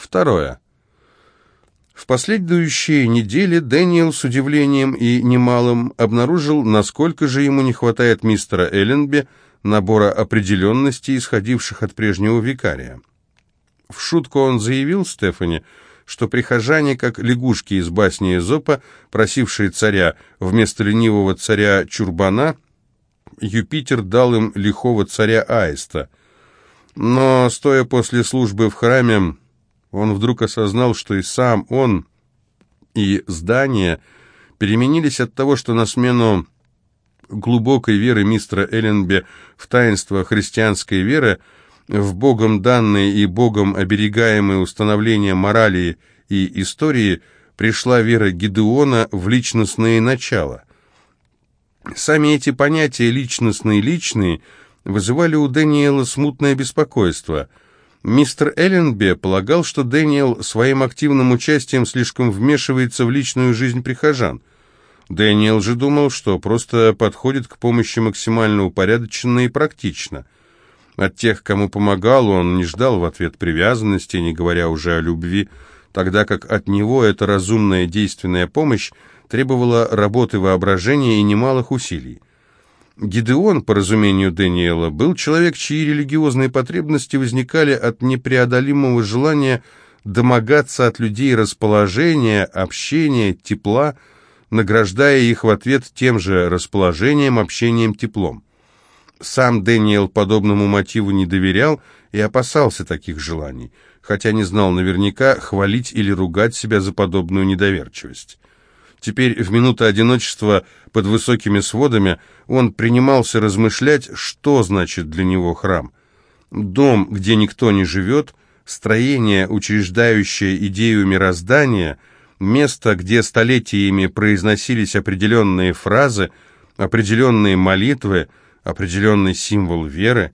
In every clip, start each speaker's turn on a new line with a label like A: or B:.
A: Второе. В последующие недели Дэниел с удивлением и немалым обнаружил, насколько же ему не хватает мистера Элленби, набора определенностей, исходивших от прежнего викария. В шутку он заявил Стефани, что прихожане, как лягушки из басни Эзопа, просившие царя вместо ленивого царя Чурбана, Юпитер дал им лихого царя Аиста. Но, стоя после службы в храме, он вдруг осознал, что и сам он, и здание переменились от того, что на смену глубокой веры мистера Элленби в таинство христианской веры, в Богом данные и Богом оберегаемые установления морали и истории пришла вера Гидеона в личностные начала. Сами эти понятия «личностные» и «личные» вызывали у Дэниела смутное беспокойство – Мистер Элленби полагал, что Дэниел своим активным участием слишком вмешивается в личную жизнь прихожан. Дэниел же думал, что просто подходит к помощи максимально упорядоченно и практично. От тех, кому помогал, он не ждал в ответ привязанности, не говоря уже о любви, тогда как от него эта разумная действенная помощь требовала работы воображения и немалых усилий. Гидеон, по разумению Даниэла, был человек, чьи религиозные потребности возникали от непреодолимого желания домогаться от людей расположения, общения, тепла, награждая их в ответ тем же расположением, общением, теплом. Сам Дэниел подобному мотиву не доверял и опасался таких желаний, хотя не знал наверняка, хвалить или ругать себя за подобную недоверчивость. Теперь, в минуты одиночества под высокими сводами, он принимался размышлять, что значит для него храм. Дом, где никто не живет, строение, учреждающее идею мироздания, место, где столетиями произносились определенные фразы, определенные молитвы, определенный символ веры,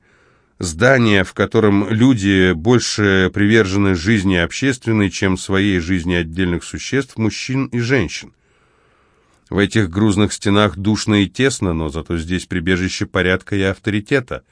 A: здание, в котором люди больше привержены жизни общественной, чем своей жизни отдельных существ, мужчин и женщин. В этих грузных стенах душно и тесно, но зато здесь прибежище порядка и авторитета.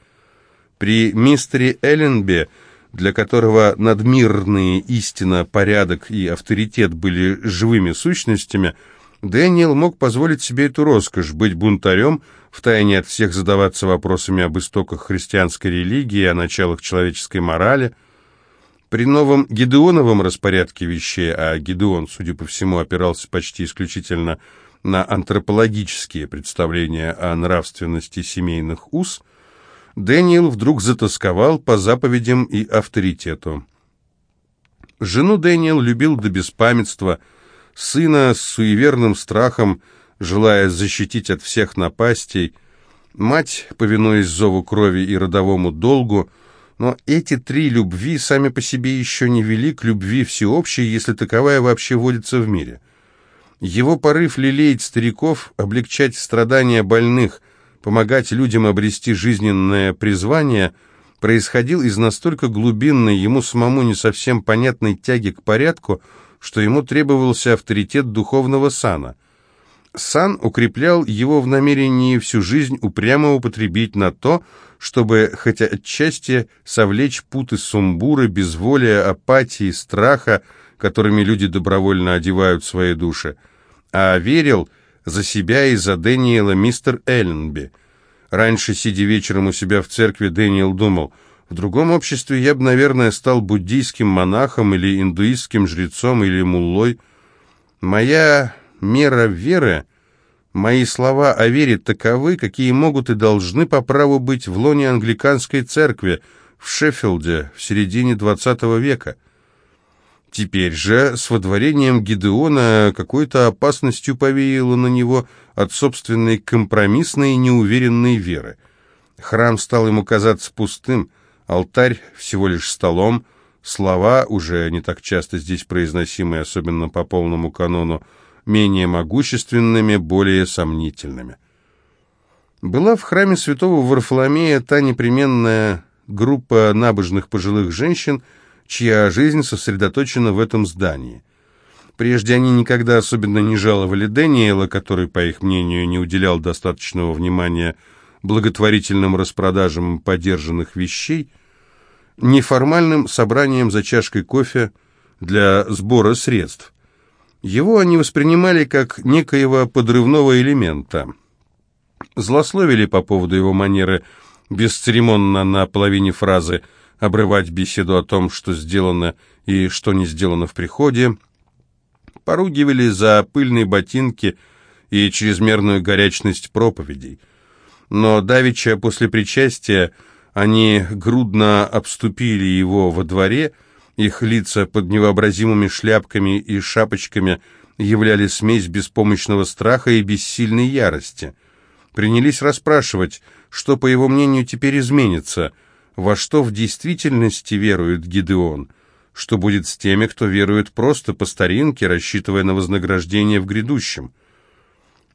A: При мистере Элленбе, для которого надмирные истина, порядок и авторитет были живыми сущностями, Дэниел мог позволить себе эту роскошь быть бунтарем, втайне от всех задаваться вопросами об истоках христианской религии, о началах человеческой морали. При новом Гедеоновом распорядке вещей, а Гедеон, судя по всему, опирался почти исключительно на антропологические представления о нравственности семейных уз, Дэниел вдруг затасковал по заповедям и авторитету. Жену Дэниел любил до беспамятства, сына с суеверным страхом, желая защитить от всех напастей, мать, повинуясь зову крови и родовому долгу, но эти три любви сами по себе еще не вели к любви всеобщей, если таковая вообще водится в мире – его порыв лелеять стариков, облегчать страдания больных, помогать людям обрести жизненное призвание происходил из настолько глубинной, ему самому не совсем понятной тяги к порядку, что ему требовался авторитет духовного сана. Сан укреплял его в намерении всю жизнь упрямо употребить на то, чтобы, хотя отчасти, совлечь путы сумбуры, безволия, апатии, страха, которыми люди добровольно одевают свои души а верил за себя и за Дэниела мистер Элленби. Раньше, сидя вечером у себя в церкви, Дэниел думал, в другом обществе я бы, наверное, стал буддийским монахом или индуистским жрецом или муллой. Моя мера веры, мои слова о вере таковы, какие могут и должны по праву быть в лоне англиканской церкви в Шеффилде в середине XX века. Теперь же с водворением Гидеона какой-то опасностью повеяло на него от собственной компромиссной и неуверенной веры. Храм стал ему казаться пустым, алтарь всего лишь столом, слова, уже не так часто здесь произносимые, особенно по полному канону, менее могущественными, более сомнительными. Была в храме святого Варфоломея та непременная группа набожных пожилых женщин, чья жизнь сосредоточена в этом здании. Прежде они никогда особенно не жаловали Дэниела, который, по их мнению, не уделял достаточного внимания благотворительным распродажам подержанных вещей, неформальным собранием за чашкой кофе, для сбора средств. Его они воспринимали как некоего подрывного элемента. Злословили по поводу его манеры бесцеремонно на половине фразы обрывать беседу о том, что сделано и что не сделано в приходе, поругивали за пыльные ботинки и чрезмерную горячность проповедей. Но давеча после причастия они грудно обступили его во дворе, их лица под невообразимыми шляпками и шапочками являли смесь беспомощного страха и бессильной ярости. Принялись расспрашивать, что, по его мнению, теперь изменится, во что в действительности верует Гидеон, что будет с теми, кто верует просто по старинке, рассчитывая на вознаграждение в грядущем.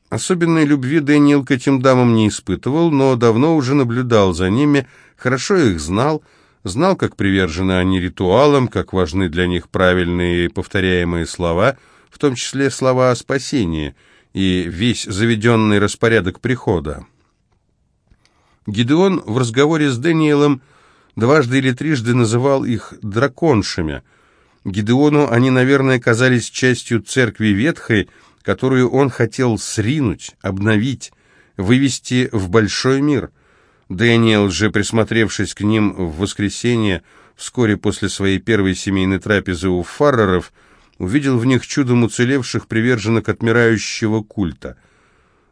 A: Особенной любви Дэниел к этим дамам не испытывал, но давно уже наблюдал за ними, хорошо их знал, знал, как привержены они ритуалам, как важны для них правильные повторяемые слова, в том числе слова о спасении, и весь заведенный распорядок прихода. Гидеон в разговоре с Дэниелом дважды или трижды называл их драконшами. Гидеону они, наверное, казались частью церкви ветхой, которую он хотел сринуть, обновить, вывести в большой мир – Дэниел же, присмотревшись к ним в воскресенье, вскоре после своей первой семейной трапезы у Фарреров, увидел в них чудом уцелевших приверженных отмирающего культа.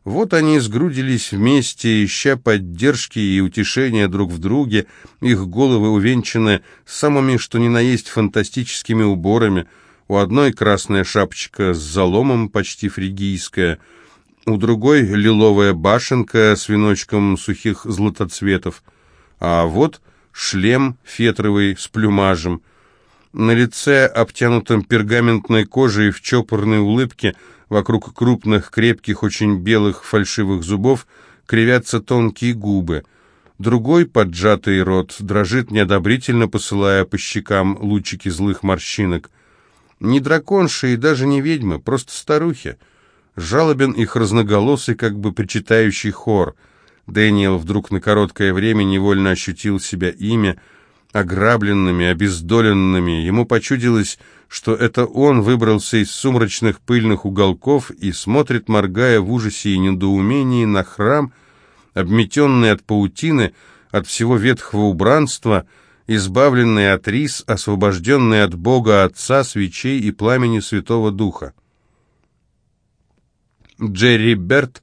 A: Вот они сгрудились вместе, ища поддержки и утешения друг в друге, их головы увенчаны самыми, что ни на есть, фантастическими уборами, у одной красная шапочка с заломом, почти фригийская — у другой лиловая башенка с веночком сухих златоцветов, а вот шлем фетровый с плюмажем. На лице, обтянутом пергаментной кожей в чопорной улыбке, вокруг крупных, крепких, очень белых фальшивых зубов, кривятся тонкие губы. Другой, поджатый рот, дрожит неодобрительно, посылая по щекам лучики злых морщинок. Не драконши и даже не ведьмы, просто старухи. Жалобен их разноголосый, как бы причитающий хор. Дэниел вдруг на короткое время невольно ощутил себя ими, ограбленными, обездоленными. Ему почудилось, что это он выбрался из сумрачных пыльных уголков и смотрит, моргая в ужасе и недоумении, на храм, обметенный от паутины, от всего ветхого убранства, избавленный от рис, освобожденный от Бога Отца, свечей и пламени Святого Духа. Джерри Берт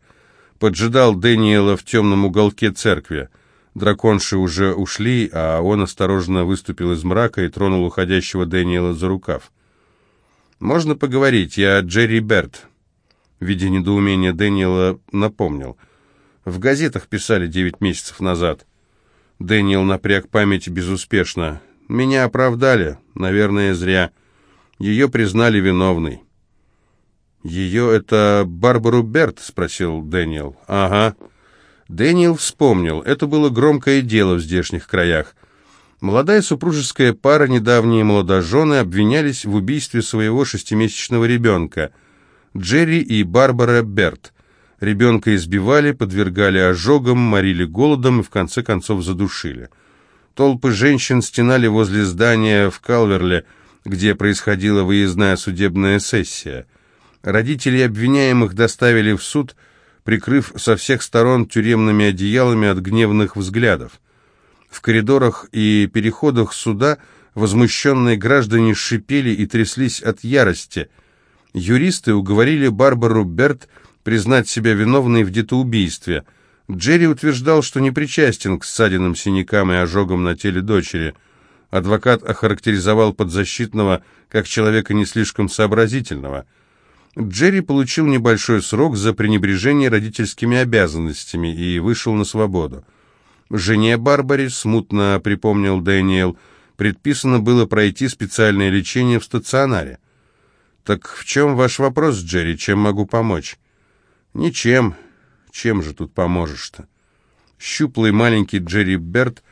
A: поджидал Дэниела в темном уголке церкви. Драконши уже ушли, а он осторожно выступил из мрака и тронул уходящего Дэниела за рукав. «Можно поговорить? Я Джерри Берт». Видя недоумение Дэниела, напомнил. «В газетах писали девять месяцев назад». Дэниел напряг память безуспешно. «Меня оправдали. Наверное, зря. Ее признали виновной». «Ее это Барбару Берт?» — спросил Дэниел. «Ага». Дэниел вспомнил. Это было громкое дело в здешних краях. Молодая супружеская пара, недавние молодожены, обвинялись в убийстве своего шестимесячного ребенка. Джерри и Барбара Берт. Ребенка избивали, подвергали ожогам, морили голодом и в конце концов задушили. Толпы женщин стенали возле здания в Калверле, где происходила выездная судебная сессия. Родители обвиняемых доставили в суд, прикрыв со всех сторон тюремными одеялами от гневных взглядов. В коридорах и переходах суда возмущенные граждане шипели и тряслись от ярости. Юристы уговорили Барбару Берт признать себя виновной в детоубийстве. Джерри утверждал, что не причастен к ссадинам, синякам и ожогам на теле дочери. Адвокат охарактеризовал подзащитного как человека не слишком сообразительного – Джерри получил небольшой срок за пренебрежение родительскими обязанностями и вышел на свободу. Жене Барбаре, смутно припомнил Дэниел, предписано было пройти специальное лечение в стационаре. «Так в чем ваш вопрос, Джерри? Чем могу помочь?» «Ничем. Чем же тут поможешь-то?» Щуплый маленький Джерри Берт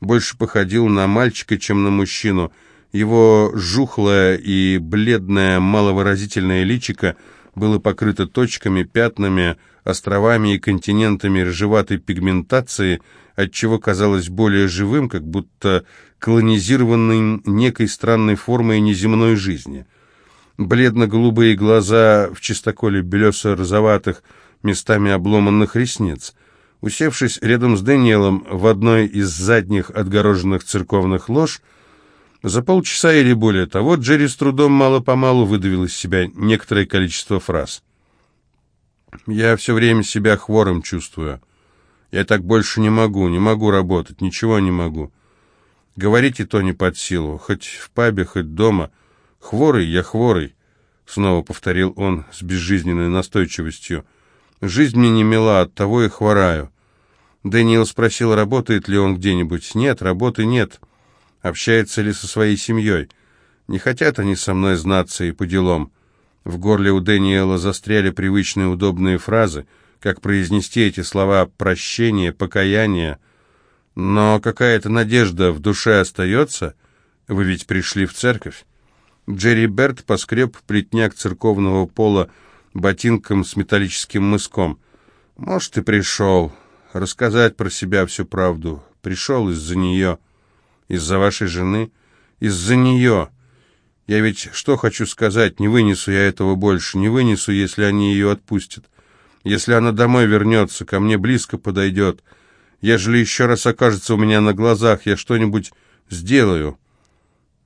A: больше походил на мальчика, чем на мужчину – его жухлое и бледное маловыразительное личико было покрыто точками, пятнами, островами и континентами рыжеватой пигментации, отчего казалось более живым, как будто колонизированным некой странной формой неземной жизни. Бледно-голубые глаза в чистоколе белесо-розоватых, местами обломанных ресниц. Усевшись рядом с Дэниелом в одной из задних отгороженных церковных лож, за полчаса или более того Джерри с трудом мало-помалу выдавил из себя некоторое количество фраз. «Я все время себя хворым чувствую. Я так больше не могу, не могу работать, ничего не могу. Говорите то не под силу, хоть в пабе, хоть дома. Хворый я хворый», — снова повторил он с безжизненной настойчивостью. «Жизнь мне не мила, оттого и хвораю». Дэниел спросил, работает ли он где-нибудь. «Нет, работы нет». Общается ли со своей семьей? Не хотят они со мной знаться и по делам. В горле у Дэниела застряли привычные удобные фразы, как произнести эти слова «прощение», «покаяние». Но какая-то надежда в душе остается. Вы ведь пришли в церковь. Джерри Берт поскреб плетняк церковного пола ботинком с металлическим мыском. Может, и пришел. Рассказать про себя всю правду. Пришел из-за нее. Из-за вашей жены? Из-за нее. Я ведь что хочу сказать, не вынесу я этого больше, не вынесу, если они ее отпустят. Если она домой вернется, ко мне близко подойдет. Ежели еще раз окажется у меня на глазах, я что-нибудь сделаю.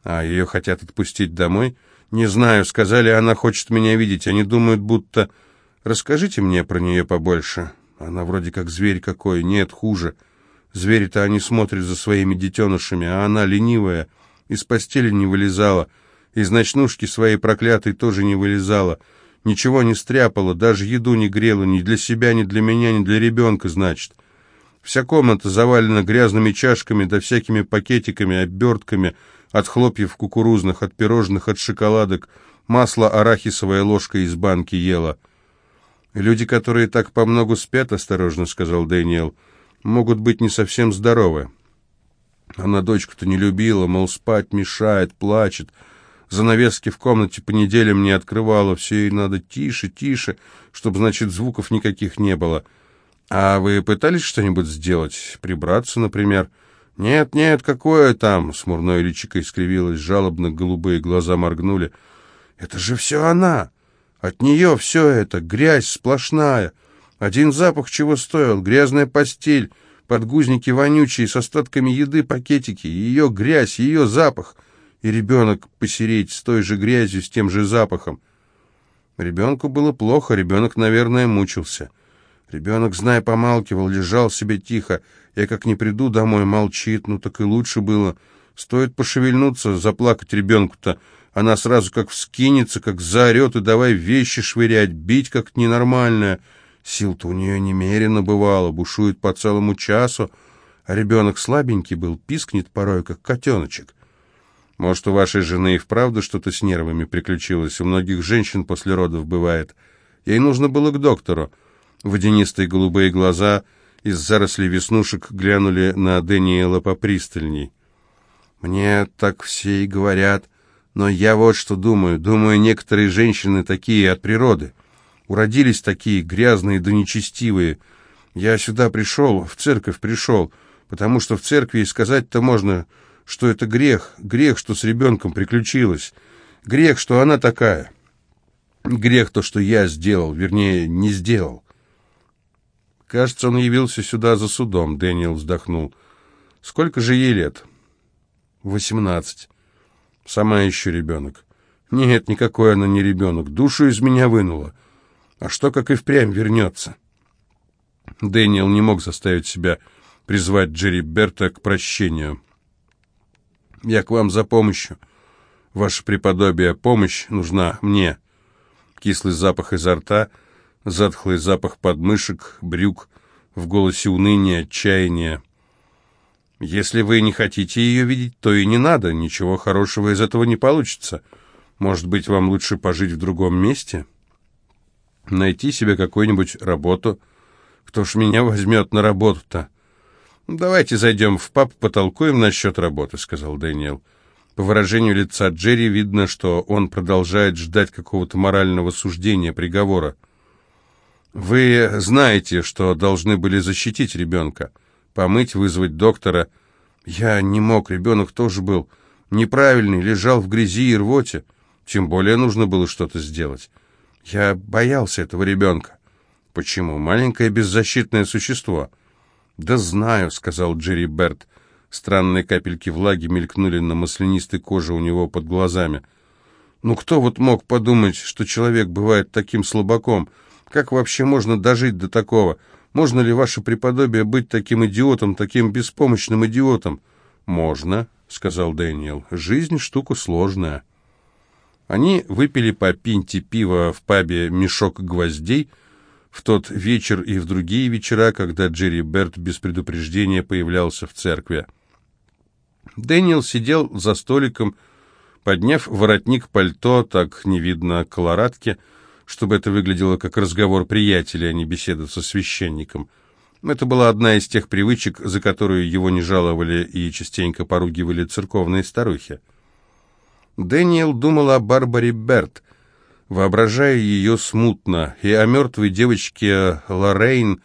A: А ее хотят отпустить домой? Не знаю, сказали, она хочет меня видеть. Они думают, будто... Расскажите мне про нее побольше. Она вроде как зверь какой. Нет, хуже. Звери-то они смотрят за своими детенышами, а она ленивая, из постели не вылезала, из ночнушки своей проклятой тоже не вылезала, ничего не стряпала, даже еду не грела, ни для себя, ни для меня, ни для ребенка, значит. Вся комната завалена грязными чашками да всякими пакетиками, обертками, от хлопьев кукурузных, от пирожных, от шоколадок, масло арахисовая ложка из банки ела. «Люди, которые так по многу спят, — осторожно сказал Дэниел, — могут быть не совсем здоровы. Она дочку-то не любила, мол, спать мешает, плачет. Занавески в комнате по неделям не открывала, все ей надо тише, тише, чтобы, значит, звуков никаких не было. А вы пытались что-нибудь сделать? Прибраться, например? Нет, нет, какое там? Смурное личико искривилось, жалобно голубые глаза моргнули. Это же все она! От нее все это, грязь сплошная. Один запах чего стоил, грязная постель, подгузники вонючие, с остатками еды пакетики, ее грязь, ее запах, и ребенок посереть с той же грязью, с тем же запахом. Ребенку было плохо, ребенок, наверное, мучился. Ребенок, зная, помалкивал, лежал себе тихо. Я как не приду домой, молчит, ну так и лучше было. Стоит пошевельнуться, заплакать ребенку-то. Она сразу как вскинется, как заорет, и давай вещи швырять, бить как ненормальная. Сил-то у нее немерено бывало, бушует по целому часу, а ребенок слабенький был, пискнет порой, как котеночек. Может, у вашей жены и вправду что-то с нервами приключилось? У многих женщин после родов бывает. Ей нужно было к доктору. Водянистые голубые глаза из зарослей веснушек глянули на Дэниела попристальней. «Мне так все и говорят, но я вот что думаю. Думаю, некоторые женщины такие от природы». Уродились такие грязные да нечестивые. Я сюда пришел, в церковь пришел, потому что в церкви сказать-то можно, что это грех, грех, что с ребенком приключилось, грех, что она такая, грех то, что я сделал, вернее, не сделал. Кажется, он явился сюда за судом, Дэниел вздохнул. Сколько же ей лет? Восемнадцать. Сама еще ребенок. Нет, никакой она не ребенок, душу из меня вынула. А что, как и впрямь вернется? Дэниел не мог заставить себя призвать Джерри Берта к прощению. «Я к вам за помощью. Ваше преподобие, помощь нужна мне». Кислый запах изо рта, затхлый запах подмышек, брюк, в голосе уныние, отчаяние. «Если вы не хотите ее видеть, то и не надо, ничего хорошего из этого не получится. Может быть, вам лучше пожить в другом месте?» Найти себе какую-нибудь работу. Кто ж меня возьмет на работу-то? «Давайте зайдем в паб, потолкуем насчет работы», — сказал Дэниел. По выражению лица Джерри видно, что он продолжает ждать какого-то морального суждения, приговора. Вы знаете, что должны были защитить ребенка. Помыть, вызвать доктора. Я не мог, ребенок тоже был неправильный, лежал в грязи и рвоте. Тем более нужно было что-то сделать. Я боялся этого ребенка. Почему? Маленькое беззащитное существо. Да знаю, сказал Джерри Берт. Странные капельки влаги мелькнули на маслянистой коже у него под глазами. Ну кто вот мог подумать, что человек бывает таким слабаком? Как вообще можно дожить до такого? Можно ли ваше преподобие быть таким идиотом, таким беспомощным идиотом? Можно, сказал Дэниел. Жизнь штука сложная. Они выпили по пинте пива в пабе «Мешок гвоздей» в тот вечер и в другие вечера, когда Джерри Берт без предупреждения появлялся в церкви. Дэниел сидел за столиком, подняв воротник пальто, так не видно колорадки, чтобы это выглядело как разговор приятелей, а не беседа со священником. Это была одна из тех привычек, за которую его не жаловали и частенько поругивали церковные старухи. Дэниел думал о Барбаре Берт, воображая ее смутно, и о мертвой девочке Лоррейн,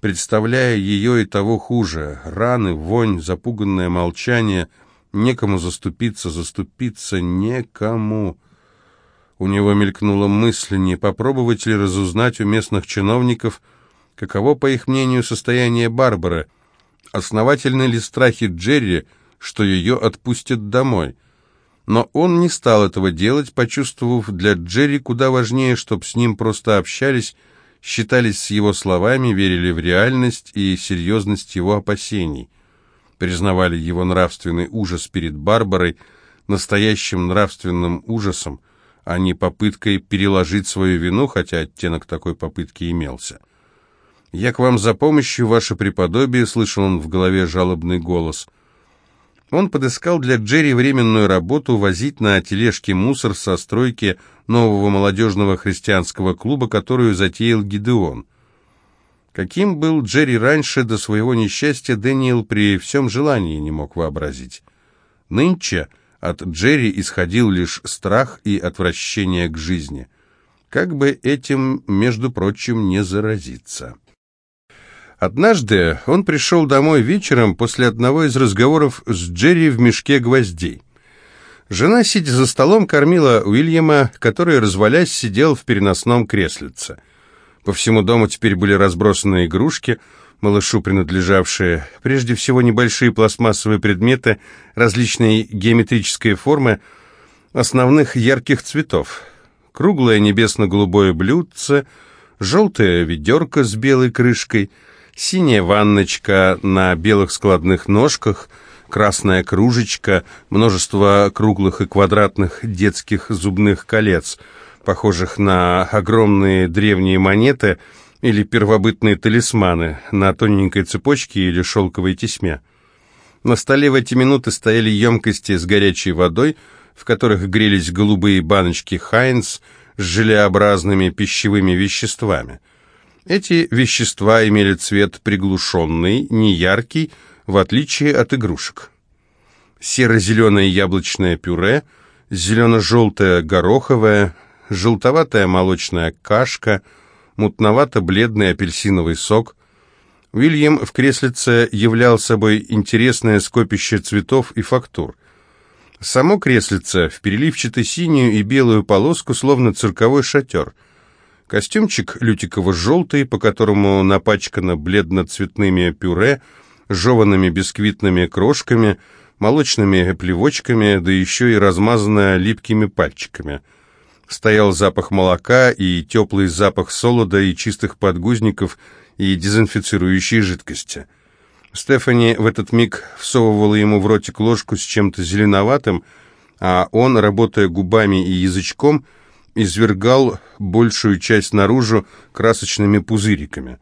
A: представляя ее и того хуже. Раны, вонь, запуганное молчание, некому заступиться, заступиться некому. У него мелькнула мысль, не попробовать ли разузнать у местных чиновников, каково, по их мнению, состояние Барбары, основательны ли страхи Джерри, что ее отпустят домой — но он не стал этого делать, почувствовав для Джерри куда важнее, чтобы с ним просто общались, считались с его словами, верили в реальность и серьезность его опасений, признавали его нравственный ужас перед Барбарой настоящим нравственным ужасом, а не попыткой переложить свою вину, хотя оттенок такой попытки имелся. «Я к вам за помощью, ваше преподобие», — слышал он в голове жалобный голос — он подыскал для Джерри временную работу возить на тележке мусор со стройки нового молодежного христианского клуба, которую затеял Гидеон. Каким был Джерри раньше до своего несчастья, Дэниел при всем желании не мог вообразить. Нынче от Джерри исходил лишь страх и отвращение к жизни. Как бы этим, между прочим, не заразиться. Однажды он пришел домой вечером после одного из разговоров с Джерри в мешке гвоздей. Жена, сидя за столом, кормила Уильяма, который, развалясь, сидел в переносном креслице. По всему дому теперь были разбросаны игрушки, малышу принадлежавшие, прежде всего небольшие пластмассовые предметы различной геометрической формы, основных ярких цветов. Круглое небесно-голубое блюдце, желтая ведерко с белой крышкой — Синяя ванночка на белых складных ножках, красная кружечка, множество круглых и квадратных детских зубных колец, похожих на огромные древние монеты или первобытные талисманы на тоненькой цепочке или шелковой тесьме. На столе в эти минуты стояли емкости с горячей водой, в которых грелись голубые баночки «Хайнс» с желеобразными пищевыми веществами – эти вещества имели цвет приглушенный, неяркий, в отличие от игрушек. Серо-зеленое яблочное пюре, зелено-желтое гороховое, желтоватая молочная кашка, мутновато-бледный апельсиновый сок. Уильям в креслице являл собой интересное скопище цветов и фактур. Само креслице в переливчато-синюю и белую полоску, словно цирковой шатер – Костюмчик лютиково-желтый, по которому напачкано бледно-цветными пюре, жеванными бисквитными крошками, молочными плевочками, да еще и размазанное липкими пальчиками. Стоял запах молока и теплый запах солода и чистых подгузников и дезинфицирующей жидкости. Стефани в этот миг всовывала ему в ротик ложку с чем-то зеленоватым, а он, работая губами и язычком, извергал большую часть наружу красочными пузыриками.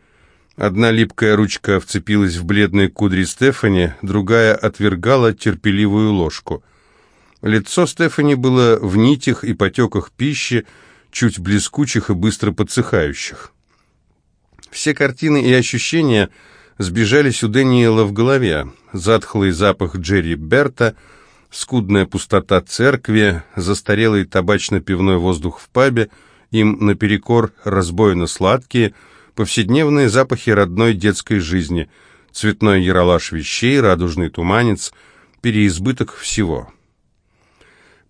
A: Одна липкая ручка вцепилась в бледные кудри Стефани, другая отвергала терпеливую ложку. Лицо Стефани было в нитях и потеках пищи, чуть блескучих и быстро подсыхающих. Все картины и ощущения сбежались у Дэниела в голове. Затхлый запах Джерри Берта — скудная пустота церкви, застарелый табачно-пивной воздух в пабе, им наперекор разбойно-сладкие, повседневные запахи родной детской жизни, цветной яролаж вещей, радужный туманец, переизбыток всего.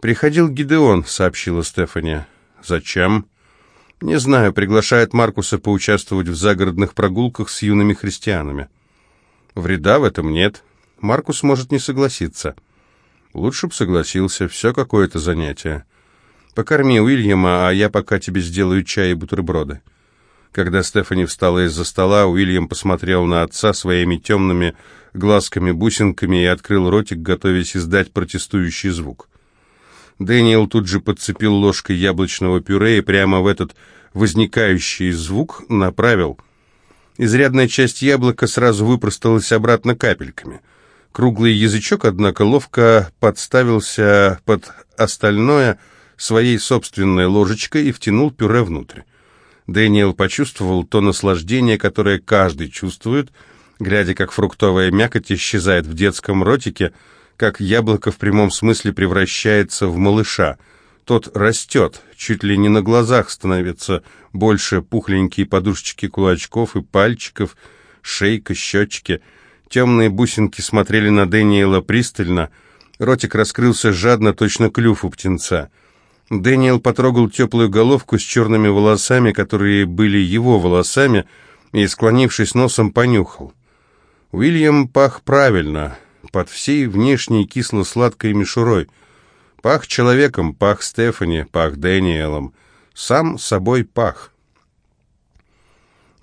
A: «Приходил Гидеон», — сообщила Стефани. «Зачем?» «Не знаю, приглашает Маркуса поучаствовать в загородных прогулках с юными христианами». «Вреда в этом нет. Маркус может не согласиться». «Лучше б согласился, все какое-то занятие. Покорми Уильяма, а я пока тебе сделаю чай и бутерброды». Когда Стефани встала из-за стола, Уильям посмотрел на отца своими темными глазками-бусинками и открыл ротик, готовясь издать протестующий звук. Дэниел тут же подцепил ложкой яблочного пюре и прямо в этот возникающий звук направил. Изрядная часть яблока сразу выпросталась обратно капельками. Круглый язычок, однако, ловко подставился под остальное своей собственной ложечкой и втянул пюре внутрь. Дэниел почувствовал то наслаждение, которое каждый чувствует, глядя, как фруктовая мякоть исчезает в детском ротике, как яблоко в прямом смысле превращается в малыша. Тот растет, чуть ли не на глазах становится больше пухленькие подушечки кулачков и пальчиков, шейка, щечки. Темные бусинки смотрели на Дэниела пристально, ротик раскрылся жадно, точно клюв у птенца. Дэниел потрогал теплую головку с черными волосами, которые были его волосами, и, склонившись носом, понюхал. Уильям пах правильно, под всей внешней кисло-сладкой мишурой. Пах человеком, пах Стефани, пах Дэниелом. Сам собой пах.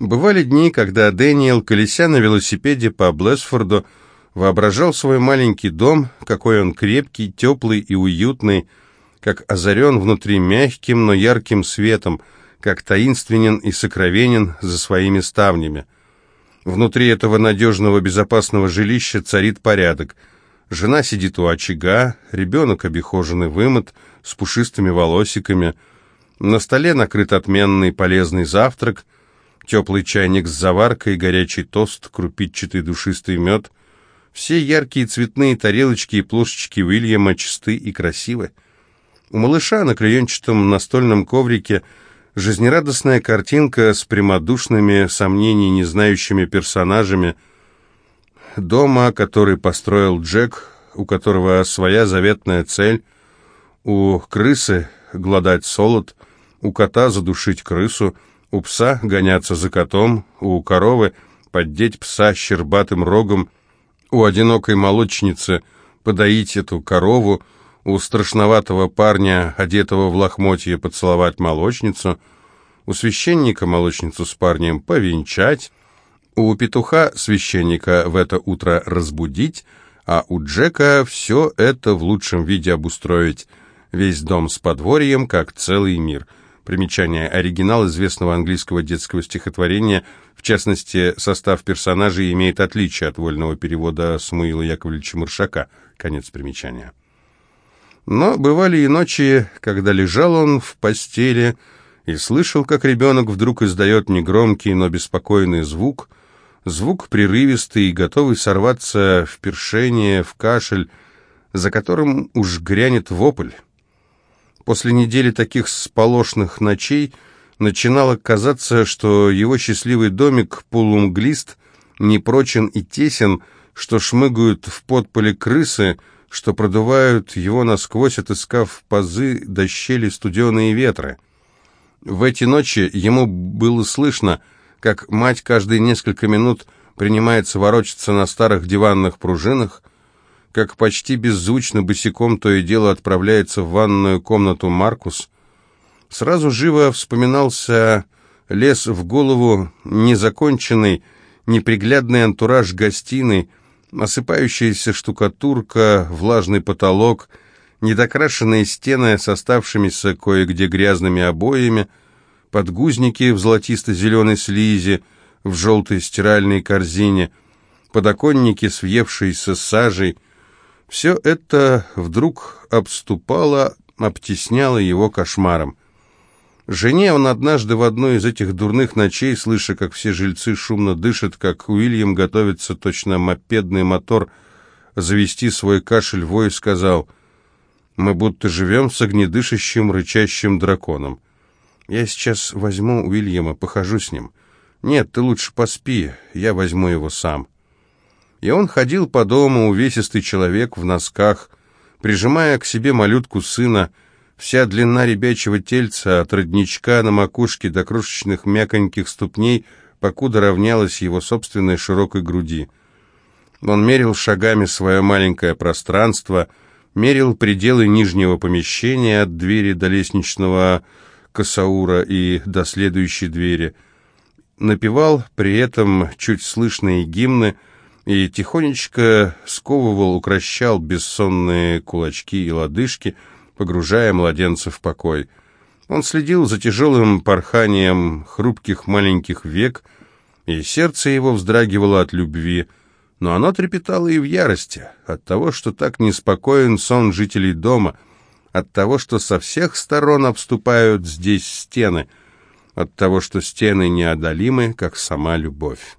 A: Бывали дни, когда Дэниел, колеся на велосипеде по Блэсфорду, воображал свой маленький дом, какой он крепкий, теплый и уютный, как озарен внутри мягким, но ярким светом, как таинственен и сокровенен за своими ставнями. Внутри этого надежного, безопасного жилища царит порядок. Жена сидит у очага, ребенок обихоженный вымыт, с пушистыми волосиками. На столе накрыт отменный полезный завтрак, теплый чайник с заваркой, горячий тост, крупичатый душистый мед. Все яркие цветные тарелочки и плошечки Уильяма чисты и красивы. У малыша на клеенчатом настольном коврике – Жизнерадостная картинка с прямодушными, сомнений не знающими персонажами. Дома, который построил Джек, у которого своя заветная цель. У крысы гладать солод, у кота задушить крысу, у пса гоняться за котом, у коровы поддеть пса щербатым рогом, у одинокой молочницы подоить эту корову, у страшноватого парня, одетого в лохмотье, поцеловать молочницу, у священника молочницу с парнем повенчать, у петуха священника в это утро разбудить, а у Джека все это в лучшем виде обустроить, весь дом с подворьем, как целый мир. Примечание. Оригинал известного английского детского стихотворения, в частности, состав персонажей имеет отличие от вольного перевода Самуила Яковлевича Маршака. Конец примечания. Но бывали и ночи, когда лежал он в постели и слышал, как ребенок вдруг издает негромкий, но беспокойный звук, звук прерывистый, готовый сорваться в першение, в кашель, за которым уж грянет вопль. После недели таких сполошных ночей начинало казаться, что его счастливый домик полумглист, непрочен и тесен, что шмыгают в подполе крысы — что продувают его насквозь, отыскав пазы до щели студеные ветры. В эти ночи ему было слышно, как мать каждые несколько минут принимается ворочаться на старых диванных пружинах, как почти беззвучно босиком то и дело отправляется в ванную комнату Маркус. Сразу живо вспоминался лес в голову незаконченный, неприглядный антураж гостиной, осыпающаяся штукатурка, влажный потолок, недокрашенные стены с оставшимися кое-где грязными обоями, подгузники в золотисто-зеленой слизи, в желтой стиральной корзине, подоконники с въевшейся сажей. Все это вдруг обступало, обтесняло его кошмаром. Жене он однажды в одной из этих дурных ночей, слыша, как все жильцы шумно дышат, как Уильям готовится точно мопедный мотор завести свой кашель вой, сказал, «Мы будто живем с огнедышащим рычащим драконом. Я сейчас возьму Уильяма, похожу с ним. «Нет, ты лучше поспи, я возьму его сам». И он ходил по дому, увесистый человек в носках, прижимая к себе малютку сына, вся длина ребячего тельца от родничка на макушке до крошечных мяконьких ступней, покуда равнялась его собственной широкой груди. Он мерил шагами свое маленькое пространство, мерил пределы нижнего помещения от двери до лестничного косаура и до следующей двери, напевал при этом чуть слышные гимны и тихонечко сковывал, укращал бессонные кулачки и лодыжки, погружая младенца в покой. Он следил за тяжелым порханием хрупких маленьких век, и сердце его вздрагивало от любви, но оно трепетало и в ярости от того, что так неспокоен сон жителей дома, от того, что со всех сторон обступают здесь стены, от того, что стены неодолимы, как сама любовь.